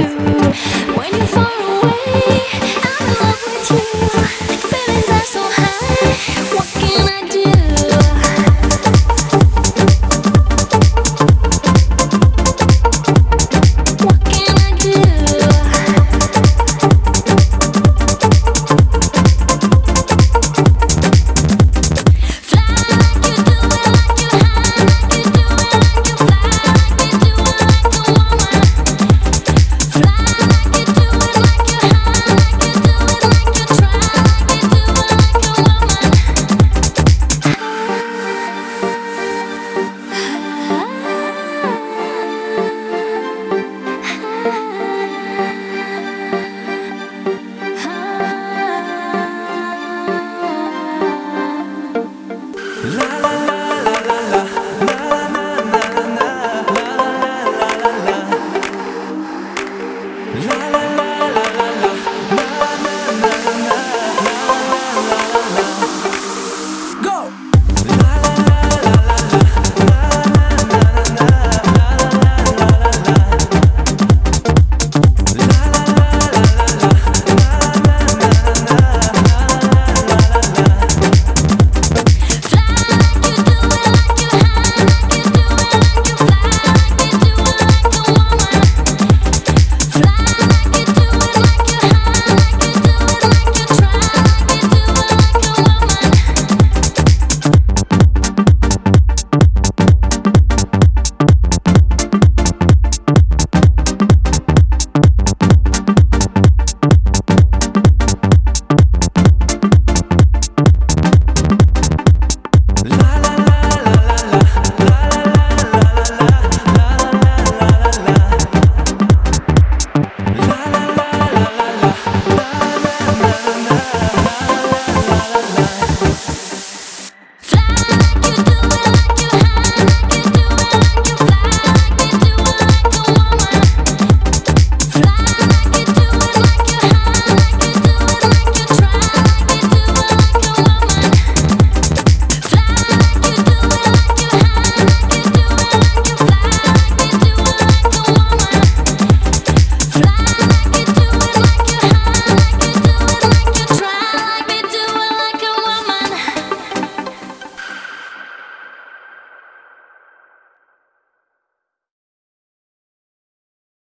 you when you're far away.